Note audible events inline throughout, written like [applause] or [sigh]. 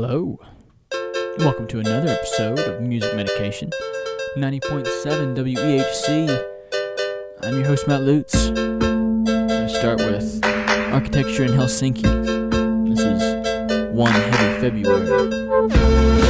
Hello. Welcome to another episode of Music Medication, 90.7 WEHC. I'm your host, Matt Lutz. I start with Architecture in Helsinki. This is 1 Heavy February.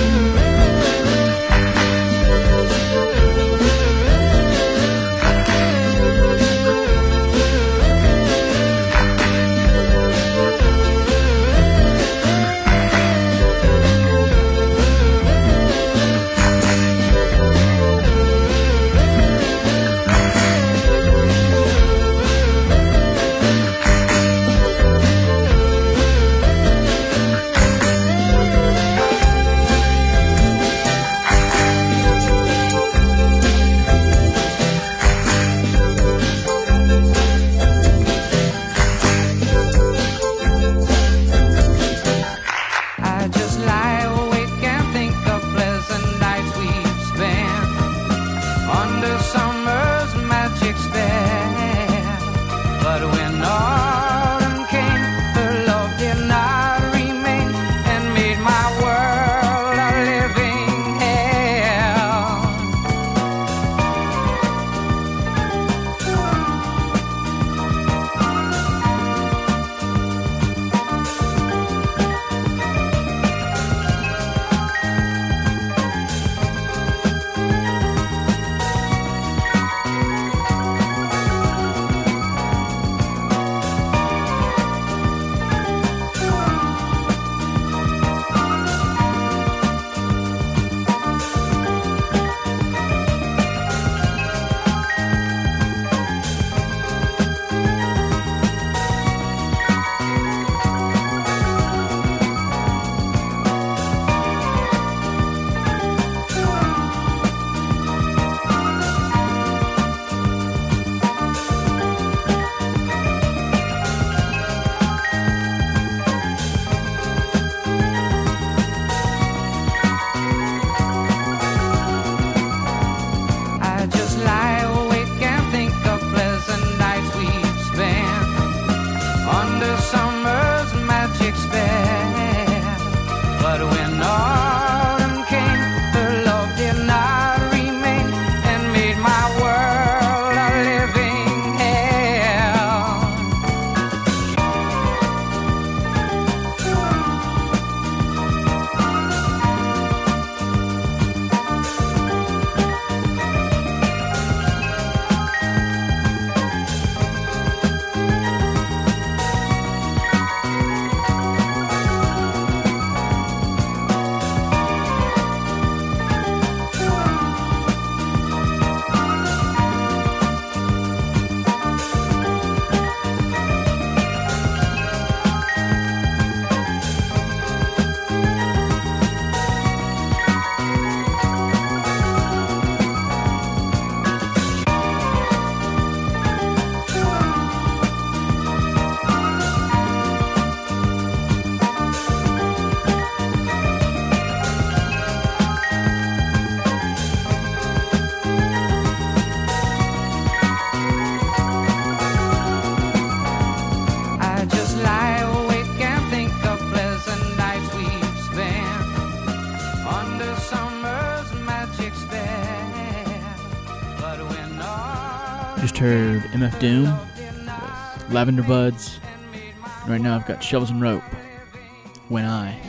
MF Doom, Lavender Buds. Right now I've got Shovels and Rope. When I.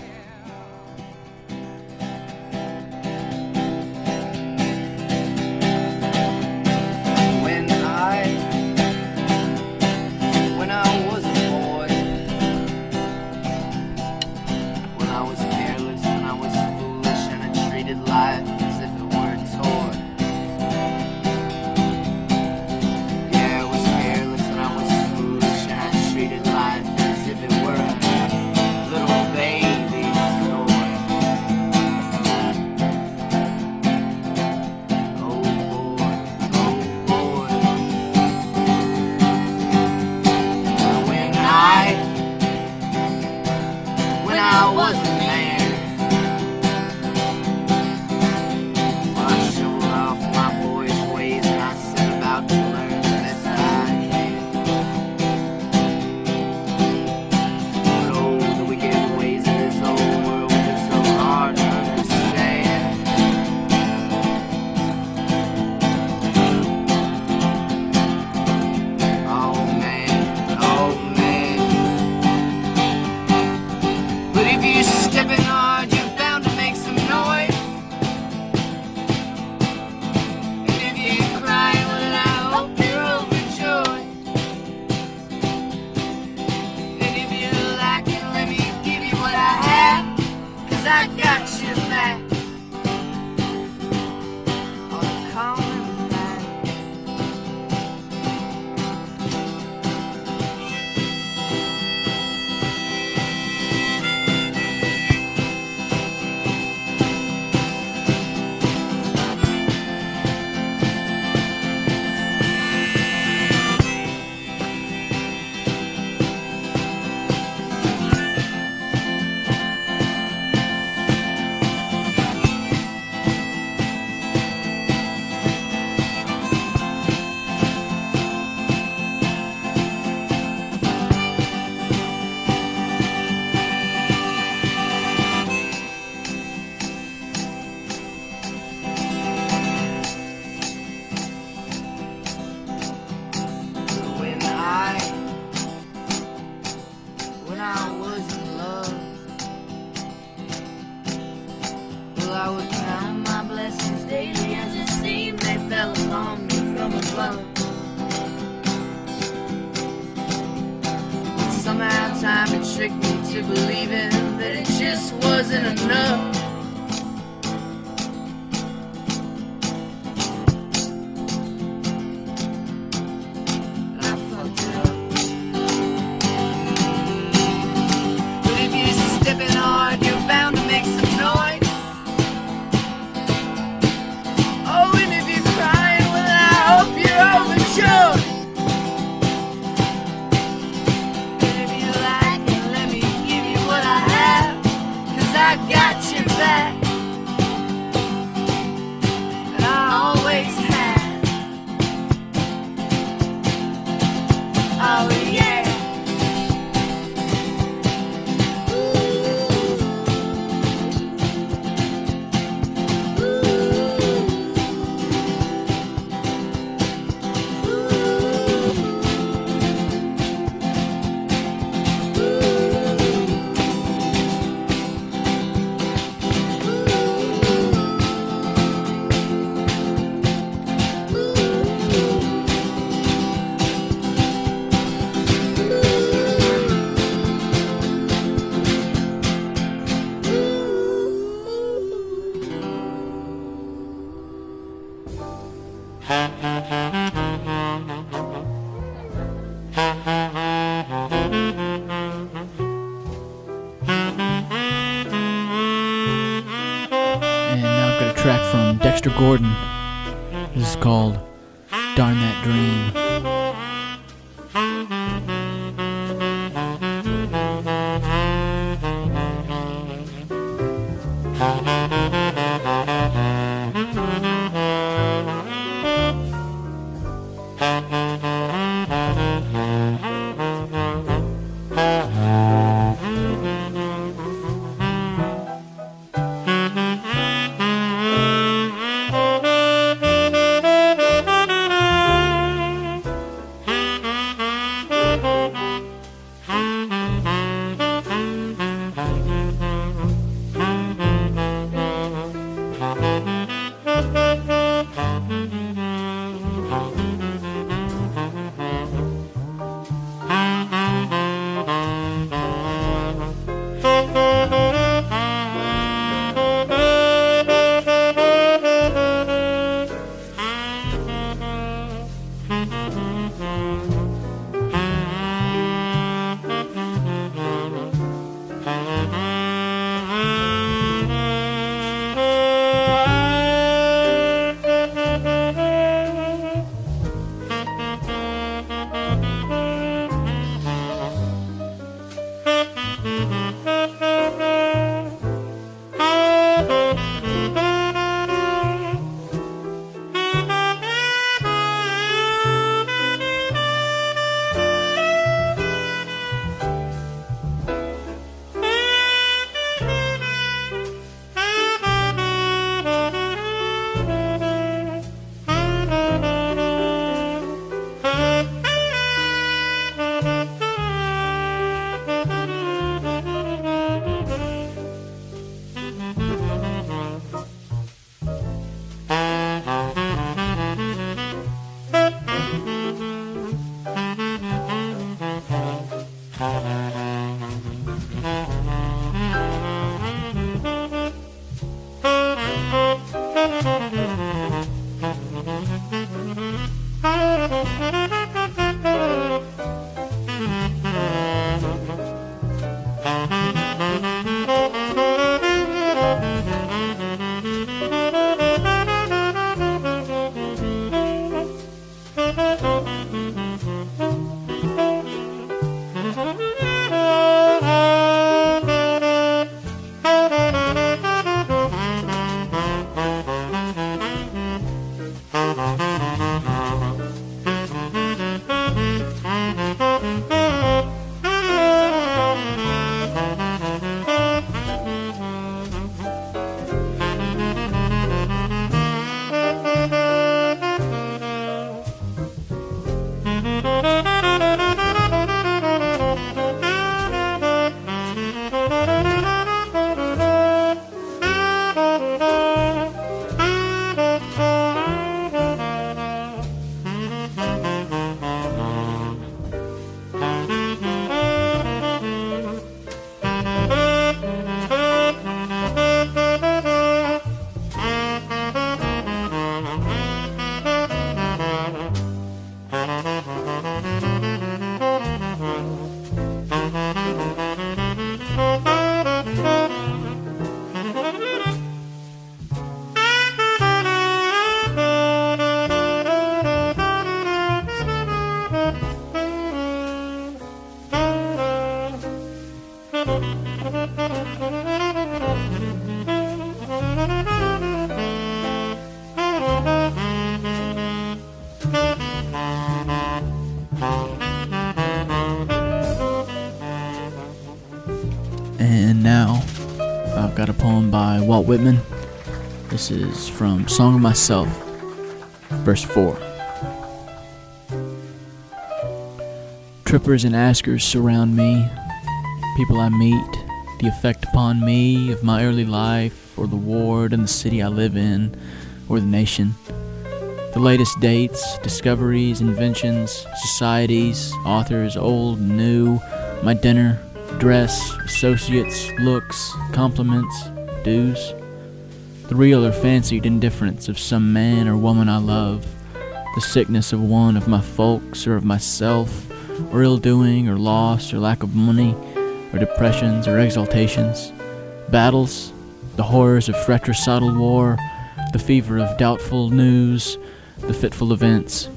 Gordon. I've got a poem by Walt Whitman. This is from Song of Myself, verse 4. Trippers and askers surround me, people I meet, the effect upon me of my early life, or the ward and the city I live in, or the nation. The latest dates, discoveries, inventions, societies, authors old new, my dinner, dress, associates, looks, compliments, dues. The real or fancied indifference of some man or woman I love, the sickness of one of my folks or of myself, or ill doing or loss or lack of money, or depressions or exaltations, battles, the horrors of fratricidal war, the fever of doubtful news, the fitful events.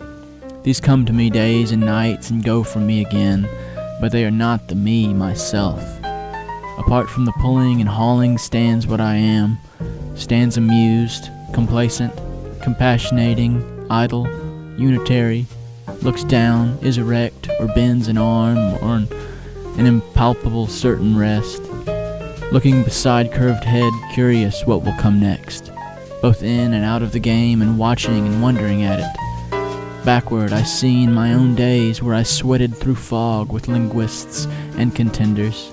These come to me days and nights and go from me again, but they are not the me myself. Apart from the pulling and hauling stands what I am, stands amused, complacent, compassionating, idle, unitary, looks down, is erect, or bends an arm, or an, an impalpable certain rest, looking beside curved head, curious what will come next, both in and out of the game, and watching and wondering at it. Backward, I seen my own days where I sweated through fog with linguists and contenders.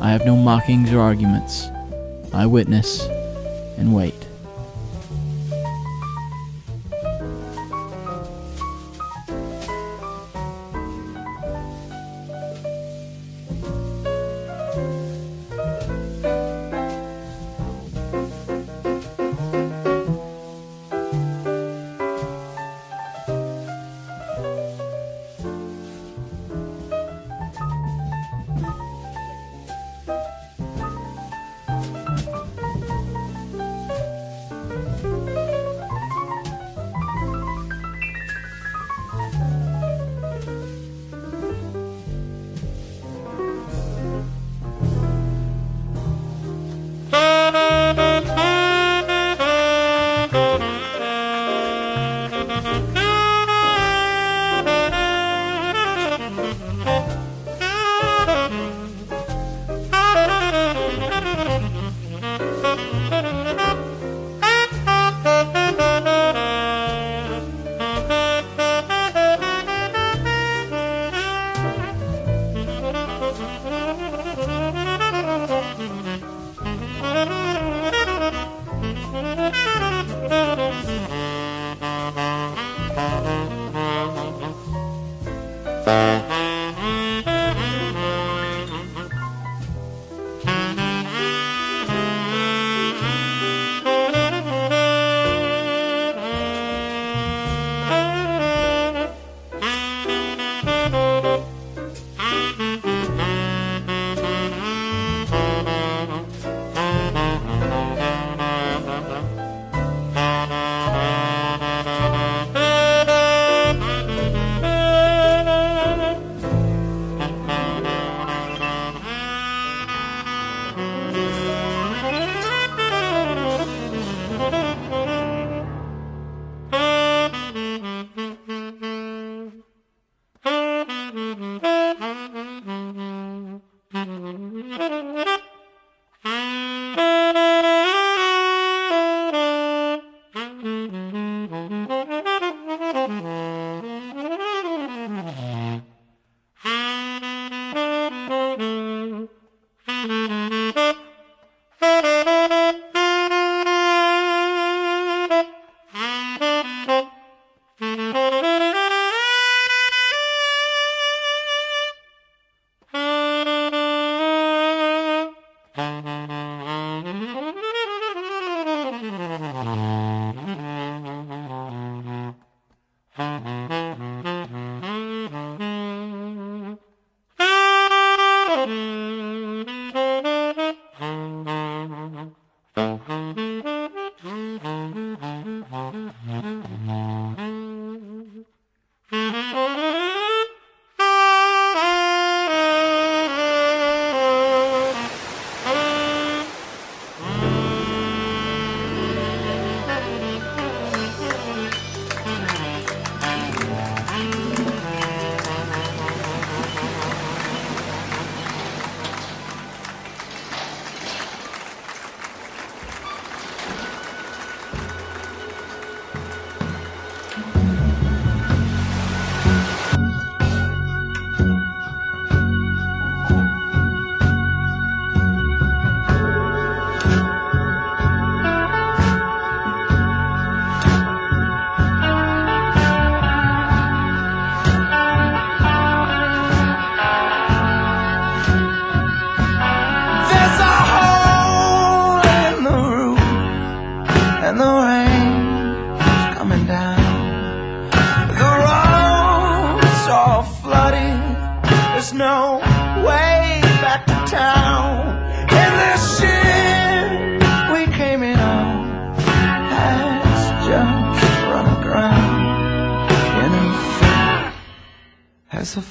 I have no mockings or arguments. I witness and wait.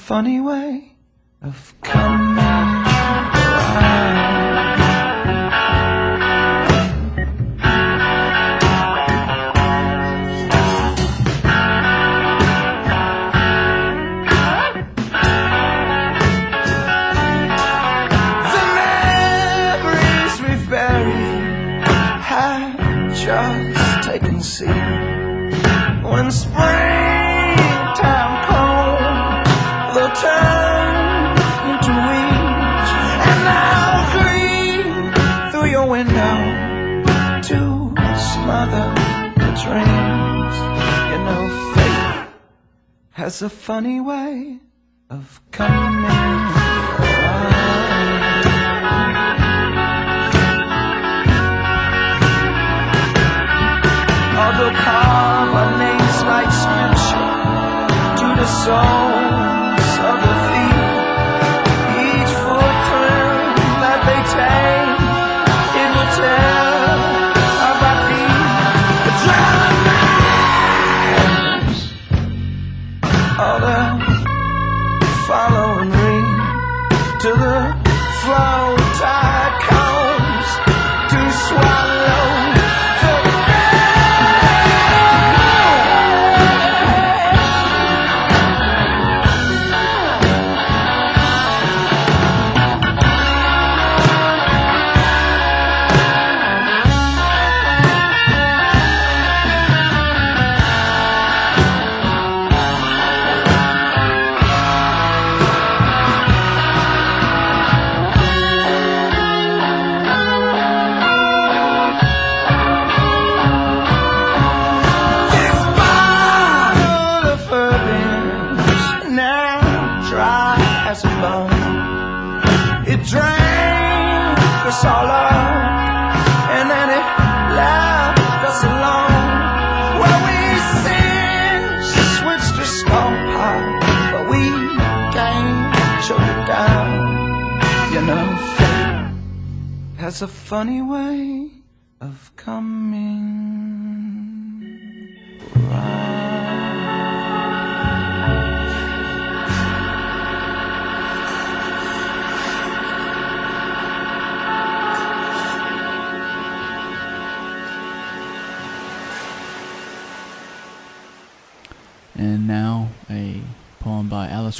Funny way funny way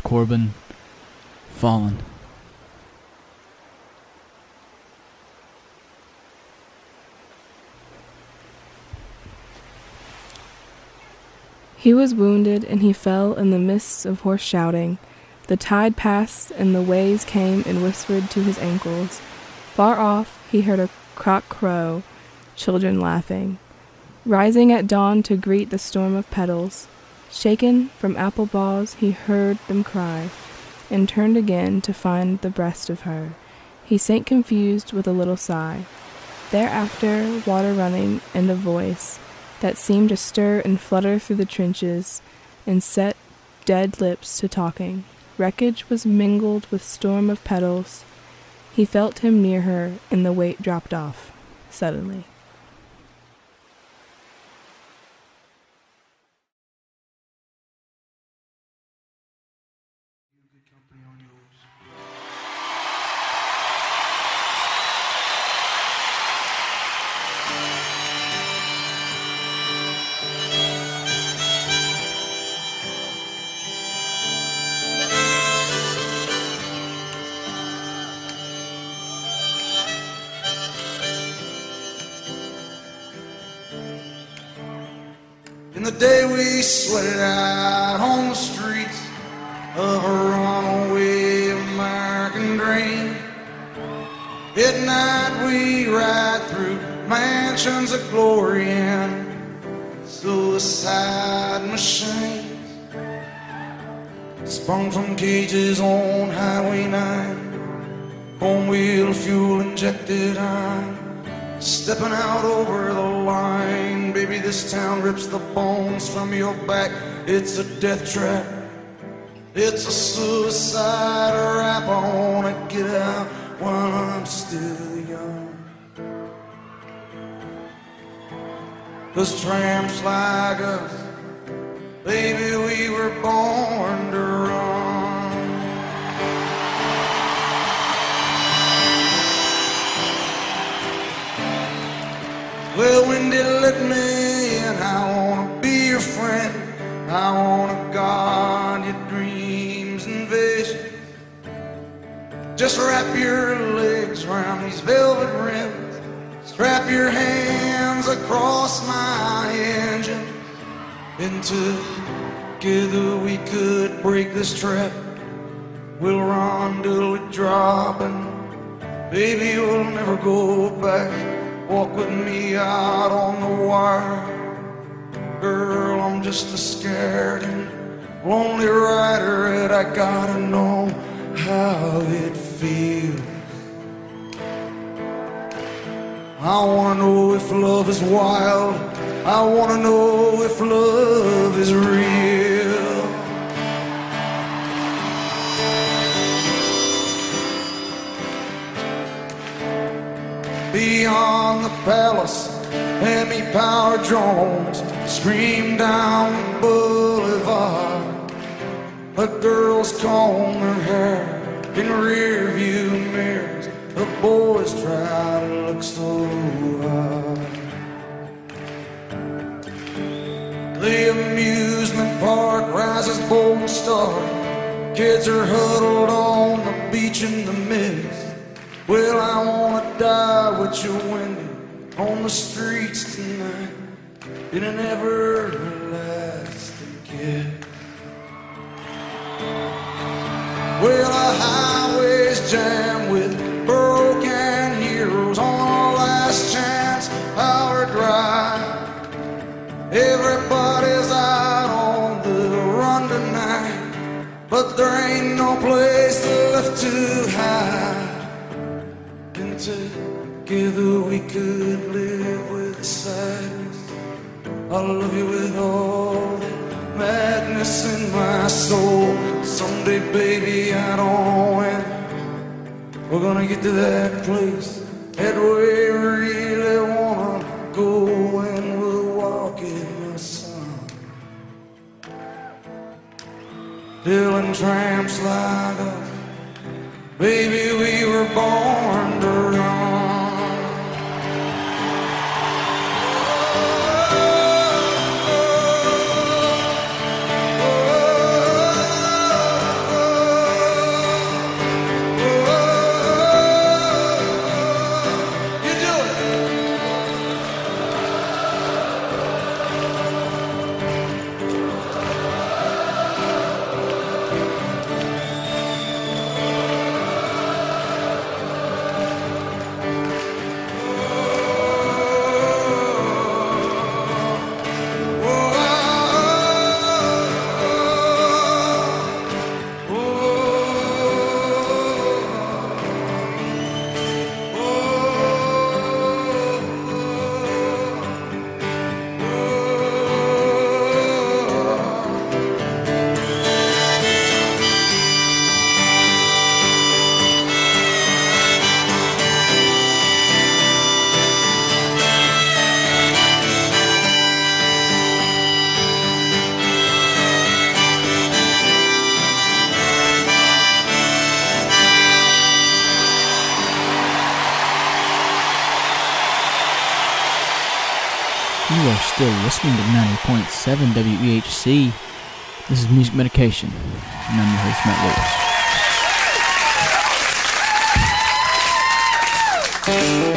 Corbin, Fallen. He was wounded, and he fell in the mists of hoarse shouting. The tide passed, and the waves came and whispered to his ankles. Far off, he heard a cock crow, children laughing. Rising at dawn to greet the storm of petals, shaken from apple balls, he heard them cry, and turned again to find the breast of her. He sank confused with a little sigh. Thereafter, water running, and a voice that seemed to stir and flutter through the trenches and set dead lips to talking. Wreckage was mingled with storm of petals. He felt him near her, and the weight dropped off suddenly. We sweated out on the streets of a runaway American dream. At night we ride through mansions of glory and suicide machines. Sprung from cages on Highway 9, on wheel fuel injected iron. Stepping out over the this town rips the bones from your back. It's a death trap. It's a suicide rap. I wanna get out while I'm still young. Cause tramps like us, baby, we were born to run. Well, when they let me I wanna guard your dreams and visions. Just wrap your legs around these velvet rims. Strap your hands across my engine. And together we could break this trap. We'll run till we drop and baby we'll never go back. Walk with me out on the wire. Girl, I'm just a scared and lonely rider and I gotta know how it feels. I wanna know if love is wild. I wanna know if love is real. Beyond the palace, Hemi power drones scream down the boulevard. A girl's comb her hair in rear view mirrors. The boys try to look so hard. The amusement park rises bold and stark. Kids are huddled on the beach in the mist. Well, I wanna die with you, Wendy, on the streets tonight in an everlasting kiss. Well, the highways jam with broken heroes on our last chance power drive. Everybody's out on the run tonight, but there ain't no place left to hide. And together we could live with the sadness. I love you with all madness in my soul. Someday, baby, I don't know when we're gonna get to that place that we really wanna go and we'll walk in the sun. Dylan tramps like us, baby, we were born 90.7 WEHC. This is Music Medication, and I'm your host, Matt Lewis.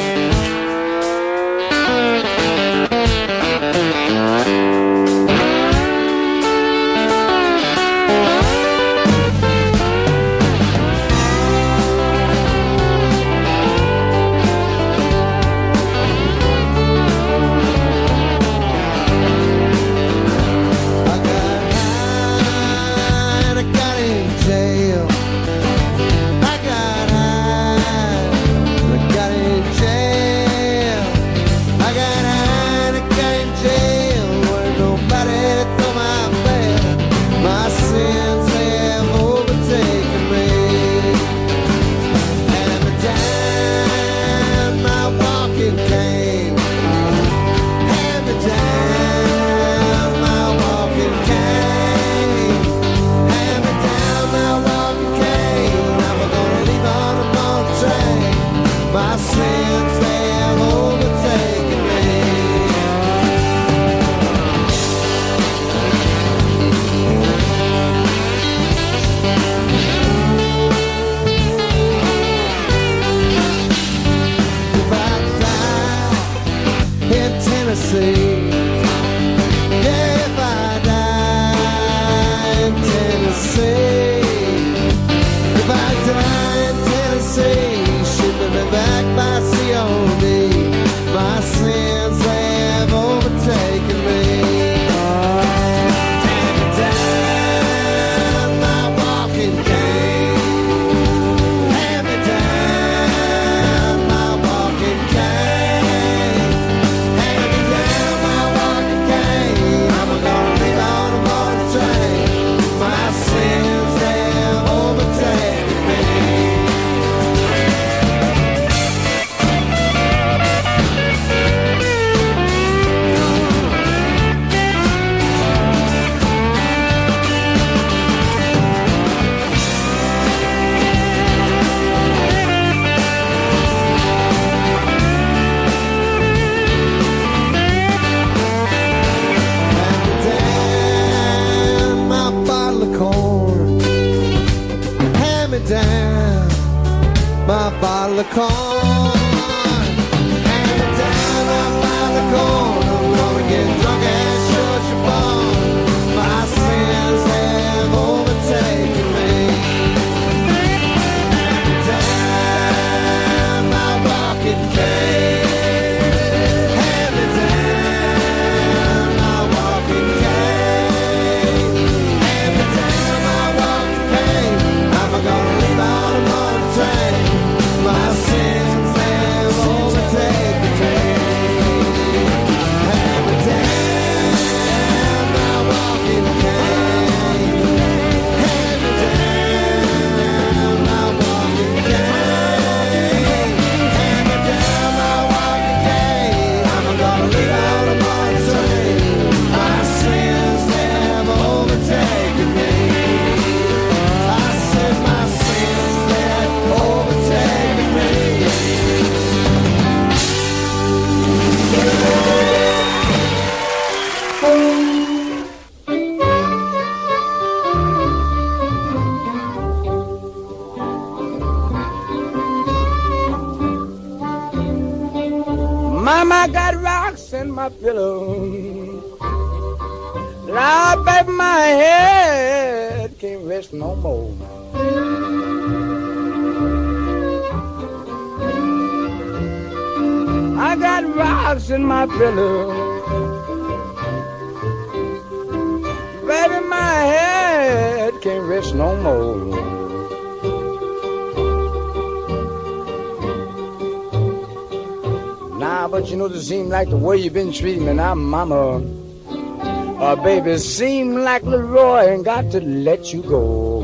Like the way you've been treating me now, mama. Uh, baby, seem like Leroy ain't got to let you go.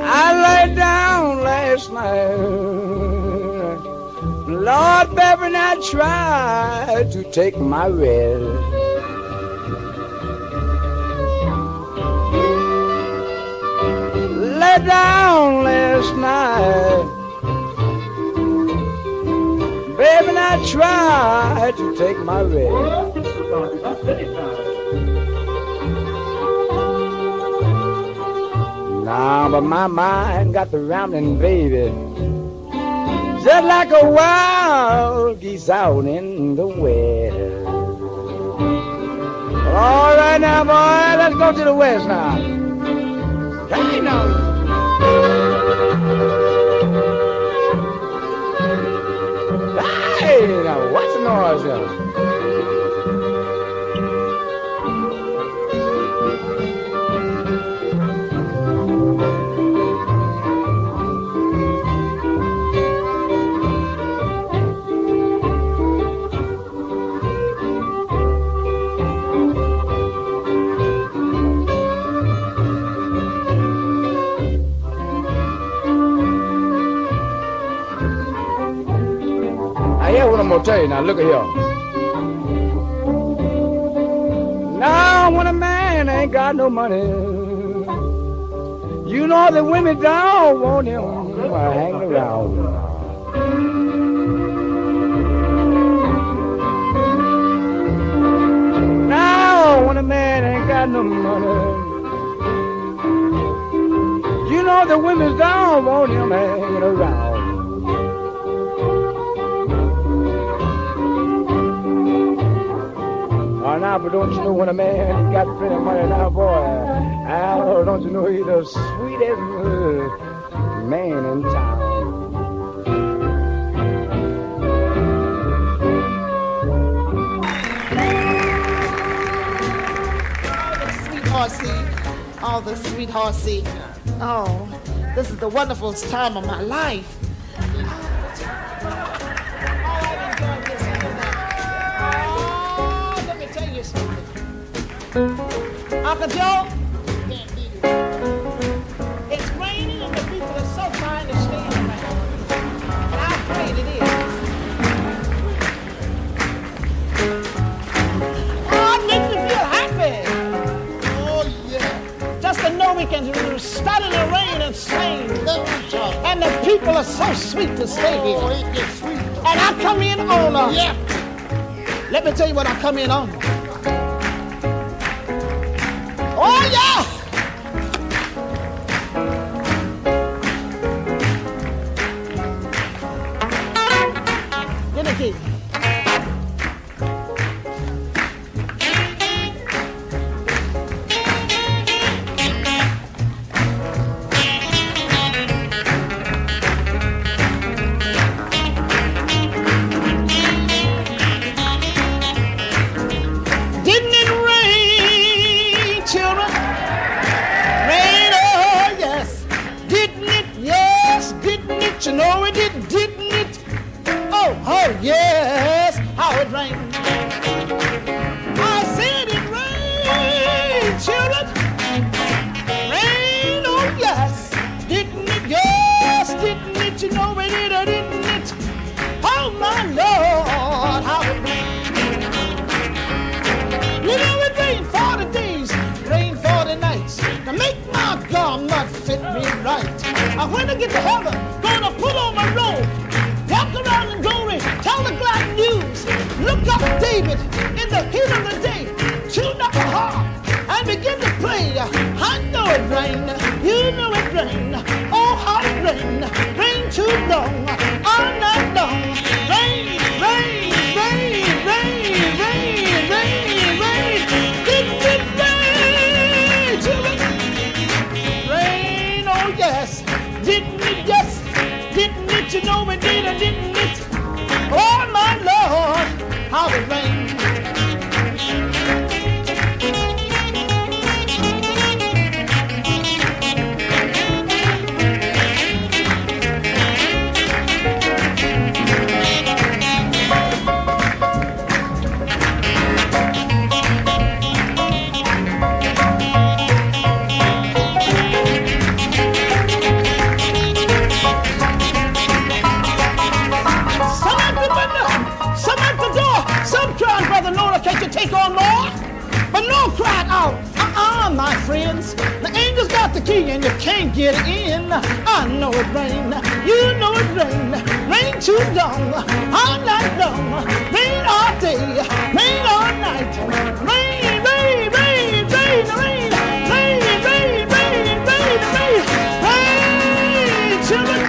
I lay down last night. Lord, baby, I tried to take my rest. Down last night. Baby, and I tried to take my rest. Nah, but my mind got the rambling, baby. Just like a wild geese out in the west. All right now, boy, let's go to the west now. Hey, now. Hey, now, what's the noise there? Gonna tell you now. Look at here. Now, when a man ain't got no money, you know the women don't want him hanging around. Now, when a man ain't got no money, you know the women don't want him hanging around. Now, but don't you know when a man got plenty of money now, boy? Al, don't you know he's the sweetest uh, man in town? Oh, the sweet horsey, all the sweet horsey. Oh, this is the wonderful time of my life. Uncle Joe, it's raining and the people are so trying to around. And I'm afraid it is. Oh, it makes me feel happy. Oh, yeah. Just to know we can stand in the rain and sing. And the people are so sweet to stay here. Oh, sweet. And I come in on a. Yeah. Let me tell you what I come in on. You know it did, didn't it? Oh, oh yes, how it rained. I said it rained, children. Rain, oh yes. Didn't it? Yes, didn't it? You know it did, or didn't it? Oh my Lord, how it rained. You know it rained 40 days, rained 40 nights to make my garment fit me right. And when I get to heaven, put on my robe, walk around in glory, tell the glad news. Look up David in the heat of the day, tune up a harp and begin to play. I know it rained, you know it rained. Oh, how it rain, rained too long, all night long. Didn't it? Oh my Lord, how it rained. And you can't get in. I know it rain, you know it rain. Rain too long, all night long. Rain all day, rain all night. Rain, rain, rain, rain, rain. Rain, rain, rain, rain, rain. Rain, children.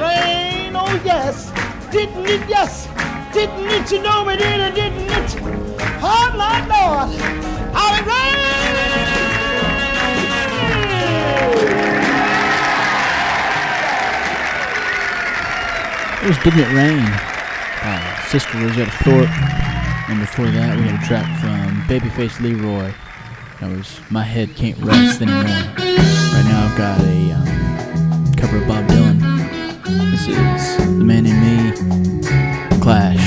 Rain, oh yes. Didn't it, yes. Didn't it, you know it did, didn't it? Oh my Lord, how it rained! Was Didn't It Rain by Sister Rosetta Tharpe. And before that, we had a track from Babyface Leroy. That was My Head Can't Rest Anymore. Right now, I've got a um, cover of Bob Dylan. This is The Man in Me, Clash.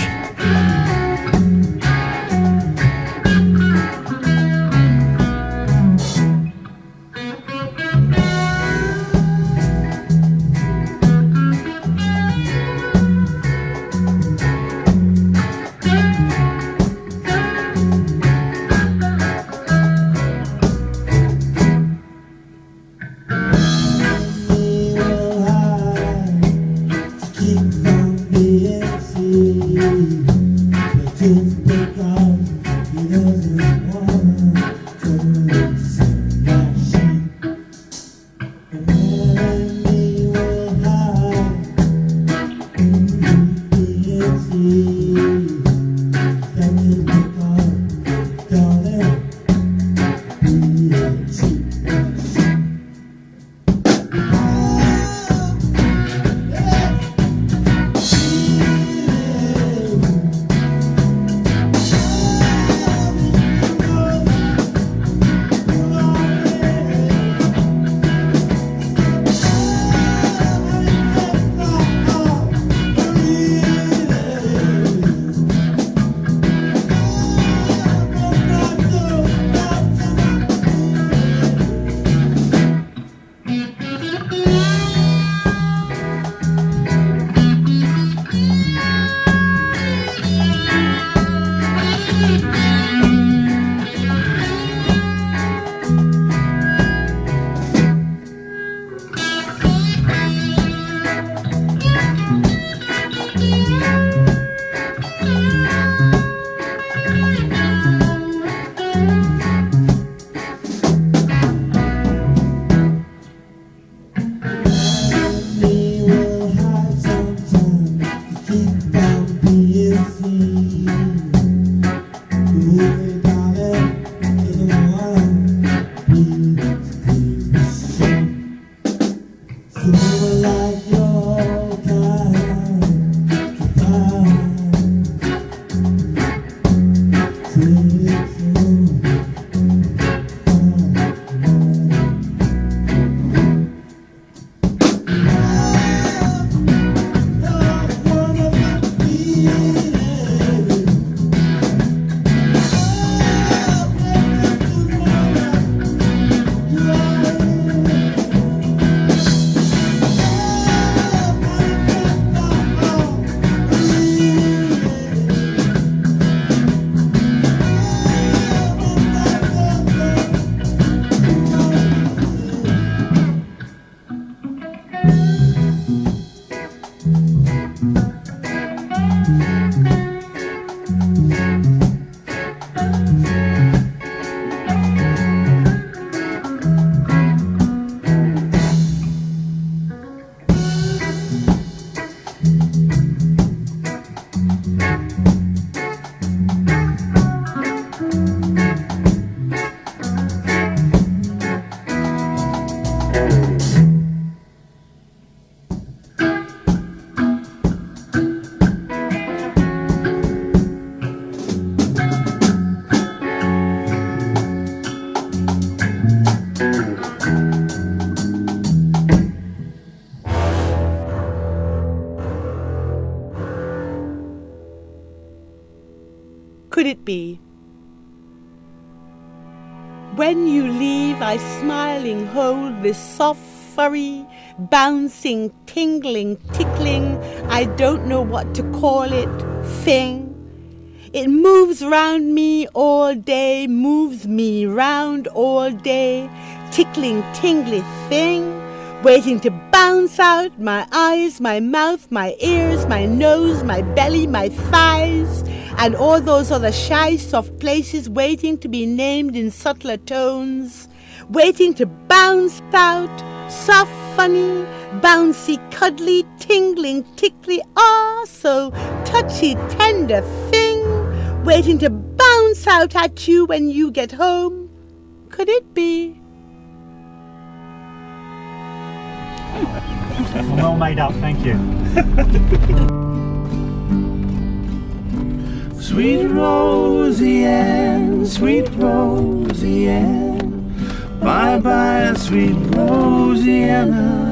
Be? When you leave, I smiling hold this soft, furry, bouncing, tingling, tickling, I don't know what to call it, thing. It moves round me all day, moves me round all day, tickling, tingly thing, waiting to bounce out my eyes, my mouth, my ears, my nose, my belly, my thighs, and all those other shy, soft places waiting to be named in subtler tones, waiting to bounce out, soft, funny, bouncy, cuddly, tingling, tickly, ah, so touchy, tender thing, waiting to bounce out at you when you get home. Could it be? Well made up, thank you. [laughs] Sweet Rosie Ann, sweet Rosie Ann, bye bye, sweet Rosianna.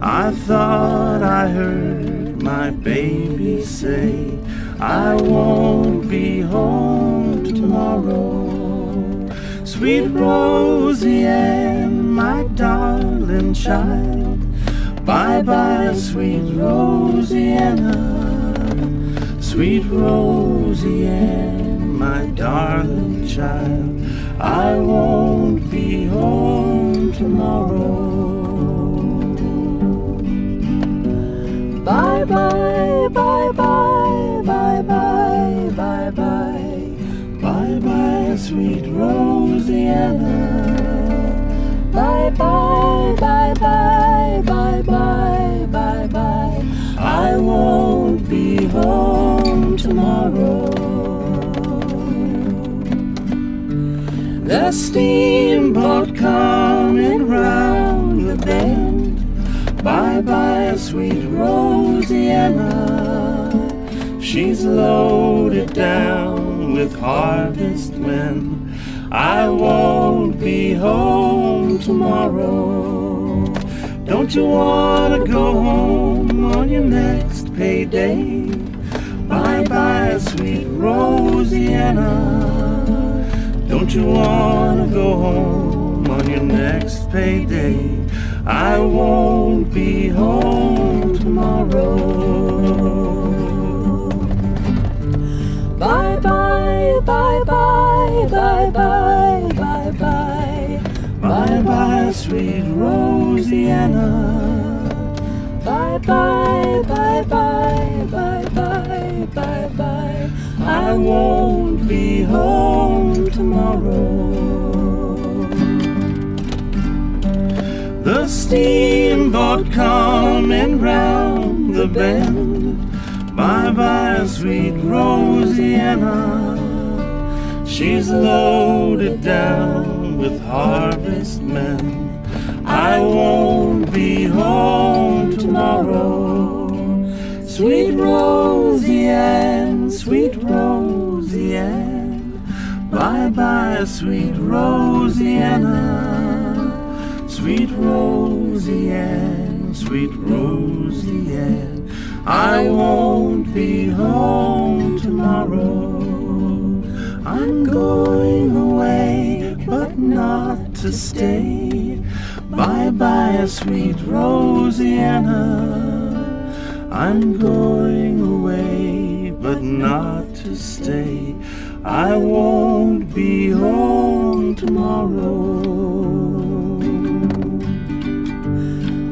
I thought I heard my baby say, I won't be home tomorrow. Sweet Rosie Ann, my darling child, bye bye, sweet Rosianna. Sweet Rosie Ann, my darling child, I won't be home tomorrow. Bye bye, bye bye, bye bye, bye bye, bye bye, sweet Rosianna. Bye bye, bye bye, bye bye, bye bye. I won't be home The steamboat coming round the bend. Bye bye, sweet Rosianna. She's loaded down with harvest men. I won't be home tomorrow. Don't you wanna go home on your next payday? Sweet Rosianna. Don't you wanna go home on your next payday? I won't be home tomorrow. Bye bye, bye bye, bye bye, bye bye. Bye bye, sweet Rosianna. Bye bye, bye bye, bye by. I won't be home tomorrow. The steamboat coming round the bend. Bye bye, sweet Rosianna. She's loaded down with harvest men. I won't be home tomorrow, sweet Rosie sweet Rosie Ann. Bye bye, sweet Rosie Sweet Rosie Ann, sweet Rosie Ann. I won't be home tomorrow. I'm going away, but not to stay. Bye bye, sweet Rosie I'm going away but not to stay. I won't be home tomorrow.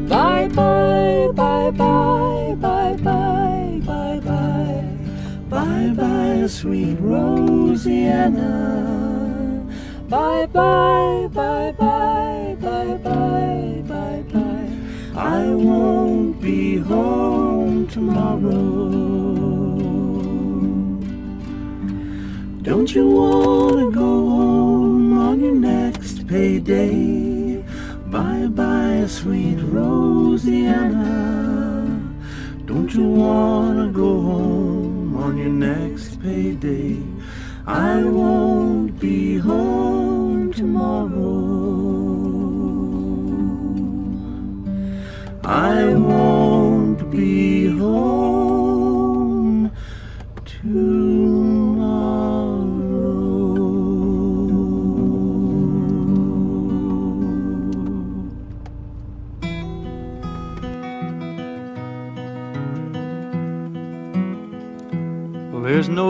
Bye bye, bye bye, bye bye, bye bye, bye bye, sweet Rosianna. Bye bye, bye bye, bye bye, bye bye. I won't be home tomorrow. Don't you wanna go home on your next payday? Bye bye, sweet Rosianna. Don't you wanna go home on your next payday? I won't be home tomorrow. I won't be home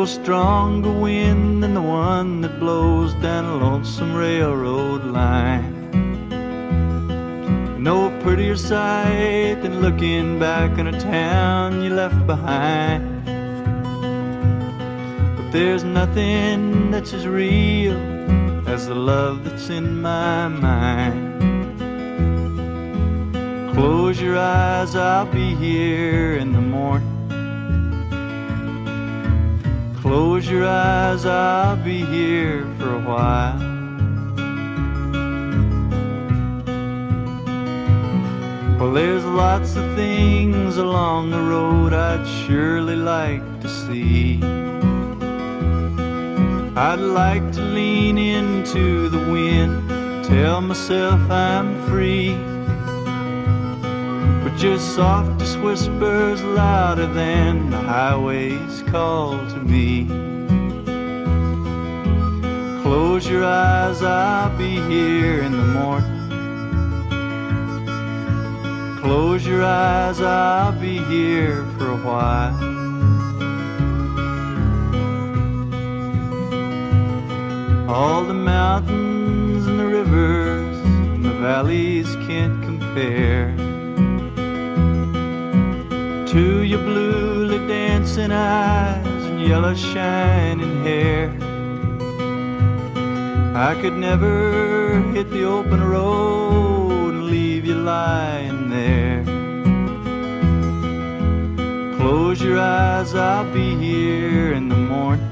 Stronger wind than the one that blows down a lonesome railroad line. No prettier sight than looking back on a town you left behind. But there's nothing that's as real as the love that's in my mind. Close your eyes, I'll be here in the morning. Close your eyes, I'll be here for a while. Well, there's lots of things along the road I'd surely like to see. I'd like to lean into the wind, tell myself I'm free. Just softest whispers louder than the highway's call to me. Close your eyes, I'll be here in the morning. Close your eyes, I'll be here for a while. All the mountains and the rivers and the valleys can't compare your bluely dancing eyes and yellow shining hair. I could never hit the open road and leave you lying there. Close your eyes, I'll be here in the morning.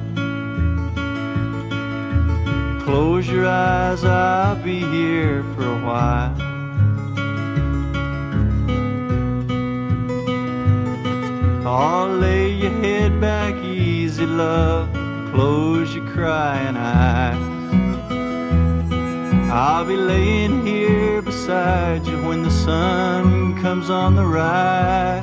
Close your eyes, I'll be here for a while. Oh, lay your head back easy, love. Close your crying eyes. I'll be laying here beside you when the sun comes on the rise.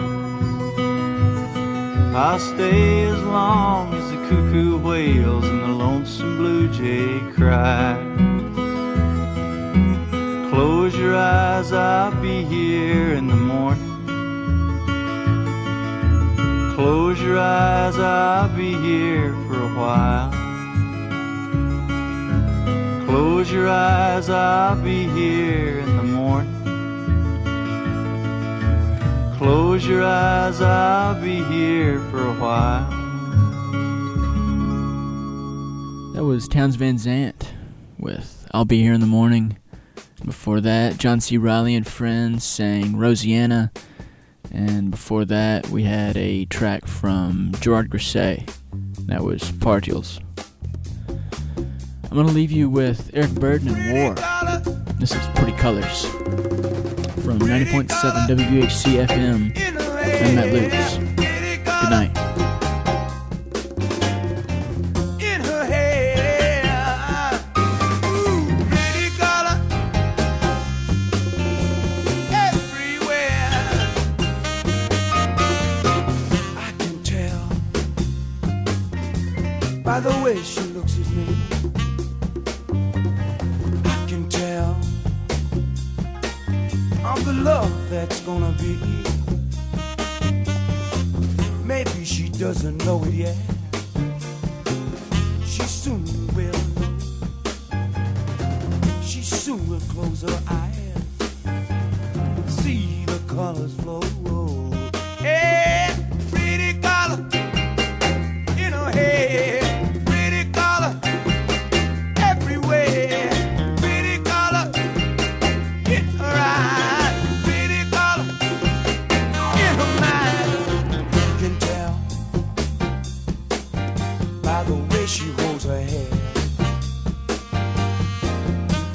I'll stay as long as the cuckoo wails and the lonesome blue jay cries. Close your eyes, I'll be here in the Close your eyes, I'll be here for a while. Close your eyes, I'll be here in the morning. Close your eyes, I'll be here for a while. That was Townes Van Zandt with I'll Be Here in the Morning. Before that, John C. Reilly and Friends sang Rosianna. And before that, we had a track from Gérard Grisey. That was Partiels. I'm going to leave you with Eric Burdon and War. This is Pretty Colors from 90.7 WHC FM. I'm Matt Lutz. Good night.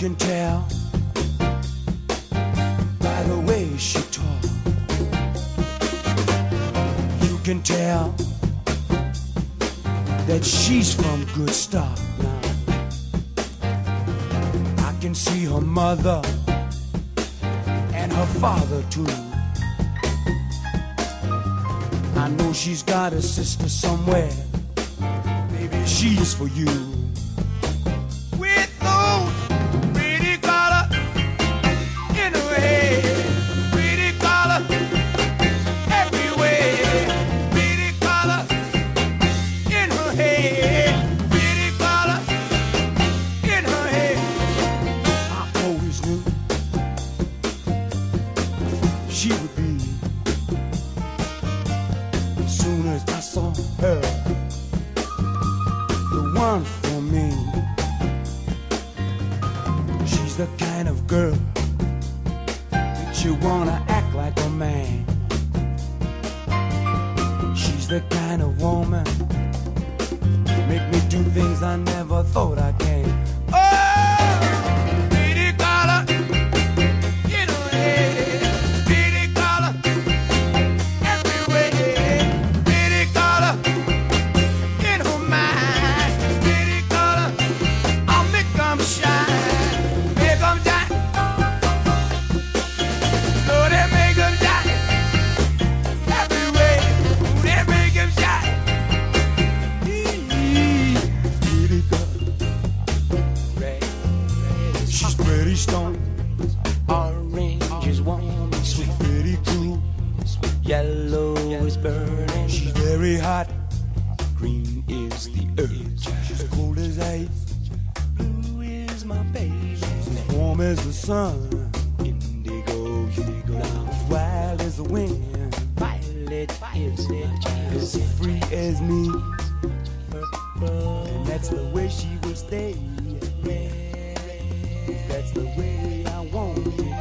can tell by the way she talks. You can tell that she's from good stock now. I can see her mother and her father too. I know she's got a sister somewhere. Maybe she's for you. She's pretty stone. Orange is warm and sweet. Pretty cool. Yellow is burning. She's very hot. Green is the earth. She's cold as ice. Blue is my baby. She's warm as the sun. Indigo, indigo. Now, wild as the wind. Violet is as free as me. And that's the way she will stay. That's the way I want you.